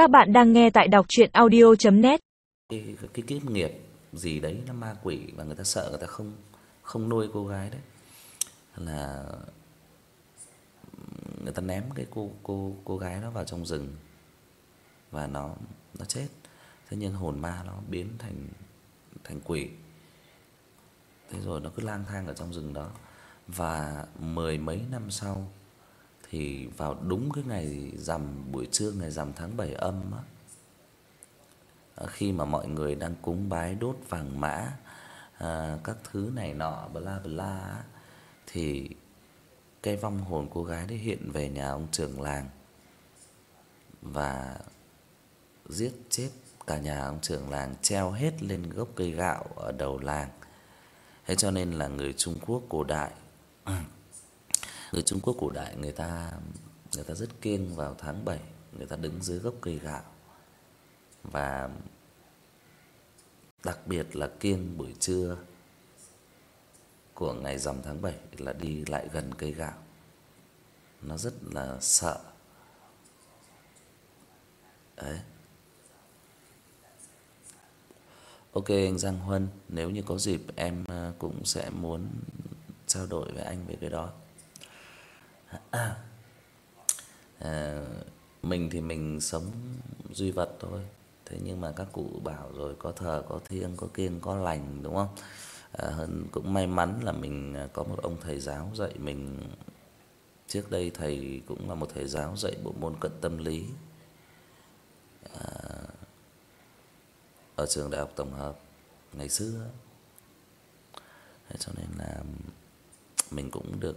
Các bạn đang nghe tại đọc chuyện audio.net cái, cái, cái kiếp nghiệp gì đấy nó ma quỷ và người ta sợ người ta không không nuôi cô gái đấy. Là người ta ném cái cô cô cô gái đó vào trong rừng và nó nó chết. Thế nhưng hồn ma nó biến thành thành quỷ. Thế rồi nó cứ lang thang ở trong rừng đó. Và mười mấy năm sau thì vào đúng cái ngày rằm buổi trưa ngày rằm tháng 7 âm á à, khi mà mọi người đang cúng bái đốt vàng mã à, các thứ này nọ bla bla thì cái vong hồn cô gái đấy hiện về nhà ông trưởng làng và giết chết cả nhà ông trưởng làng treo hết lên gốc cây gạo ở đầu làng. Thế cho nên là người Trung Quốc cổ đại người Trung Quốc cổ đại người ta người ta rất kiêng vào tháng 7, người ta đứng dưới gốc cây gạo. Và đặc biệt là kiêng buổi trưa của ngày rằm tháng 7 là đi lại gần cây gạo. Nó rất là sợ. Đấy. Ok anh Giang Huân, nếu như có dịp em ờ, cũng sẽ muốn trao đổi với anh về cái đó. À, à, mình thì mình sống duy vật thôi. Thế nhưng mà các cụ bảo rồi có thờ có thiêng có kiêng có lành đúng không? À, hơn cũng may mắn là mình à, có một ông thầy giáo dạy mình trước đây thầy cũng là một thầy giáo dạy bộ môn cận tâm lý. À, ở trường đại học tổng hợp ngày xưa. Thế cho nên là mình cũng được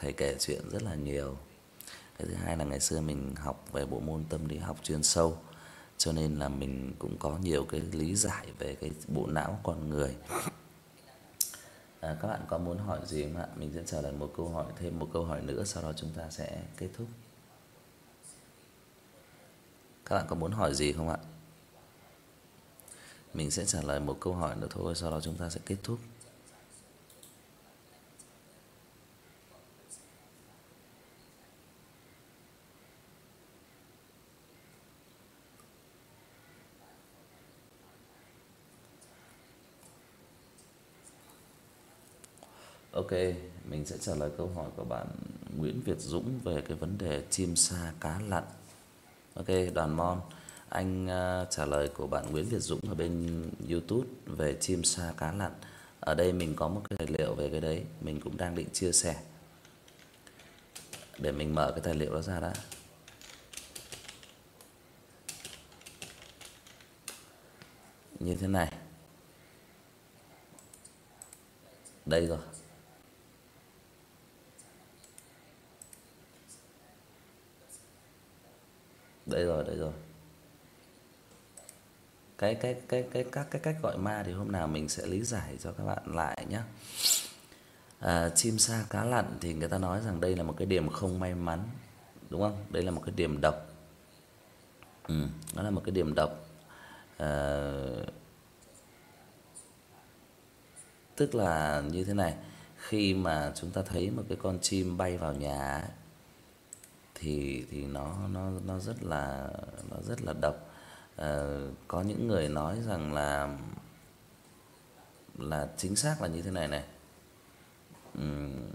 thầy kể chuyện rất là nhiều. Cái thứ hai là ngày xưa mình học về bộ môn tâm lý học chuyên sâu cho nên là mình cũng có nhiều cái lý giải về cái bộ não con người. À, các bạn có muốn hỏi gì không ạ? Mình sẽ trả lời một câu hỏi thêm một câu hỏi nữa sau đó chúng ta sẽ kết thúc. Các bạn có muốn hỏi gì không ạ? Mình sẽ trả lời một câu hỏi nữa thôi sau đó chúng ta sẽ kết thúc. Ok, mình sẽ trả lời câu hỏi của bạn Nguyễn Việt Dũng về cái vấn đề chim sa cá lặn. Ok, Đoàn Mon, anh uh, trả lời của bạn Nguyễn Việt Dũng ở bên YouTube về chim sa cá lặn. Ở đây mình có một cái tài liệu về cái đấy, mình cũng đang định chia sẻ. Để mình mở cái tài liệu đó ra đã. Như thế này. Đây rồi. Đây rồi, đây rồi. Cái cái cái cái các cái cách gọi ma thì hôm nào mình sẽ lý giải cho các bạn lại nhé. À, chim sa cá lặn thì người ta nói rằng đây là một cái điểm không may mắn, đúng không? Đây là một cái điểm độc. Ừ, nó là một cái điểm độc. À, tức là như thế này, khi mà chúng ta thấy một cái con chim bay vào nhà ấy, thì thì nó nó nó rất là nó rất là độc. Ờ có những người nói rằng là là chính xác là như thế này này. Ừm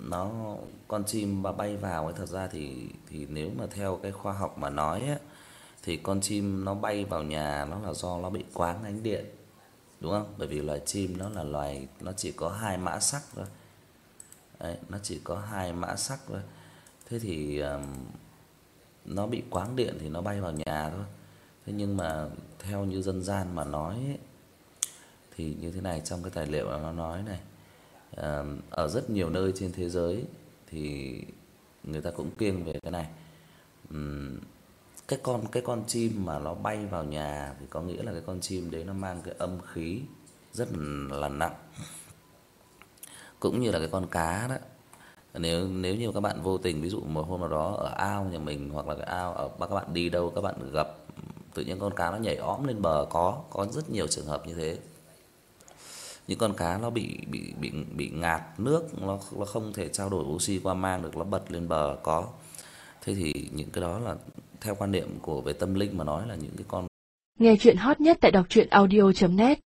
nó con chim mà bay vào ấy thật ra thì thì nếu mà theo cái khoa học mà nói ấy, thì con chim nó bay vào nhà nó là do nó bị quáng ánh điện. Đúng không? Bởi vì loài chim nó là loài nó chỉ có hai mã sắc thôi. Đấy, nó chỉ có hai mã sắc thôi. Thế thì um, nó bị quáng điện thì nó bay vào nhà thôi. Thế nhưng mà theo như dân gian mà nói ấy, thì như thế này trong cái tài liệu nó nói này. Um, ở rất nhiều nơi trên thế giới thì người ta cũng kiêng về cái này. Ừm cái con cái con chim mà nó bay vào nhà thì có nghĩa là cái con chim đấy nó mang cái âm khí rất là nặng. Cũng như là cái con cá đó. Nếu nếu như các bạn vô tình ví dụ một hôm nào đó ở ao nhà mình hoặc là cái ao ở các bạn đi đâu các bạn gặp tự nhiên con cá nó nhảy õm lên bờ có có rất nhiều trường hợp như thế. Những con cá nó bị bị bị bị ngạt nước, nó nó không thể trao đổi oxy qua mang được nó bật lên bờ có. Thế thì những cái đó là theo quan niệm của về tâm linh mà nói là những cái con Nghe chuyện hot nhất tại đọc truyện audio net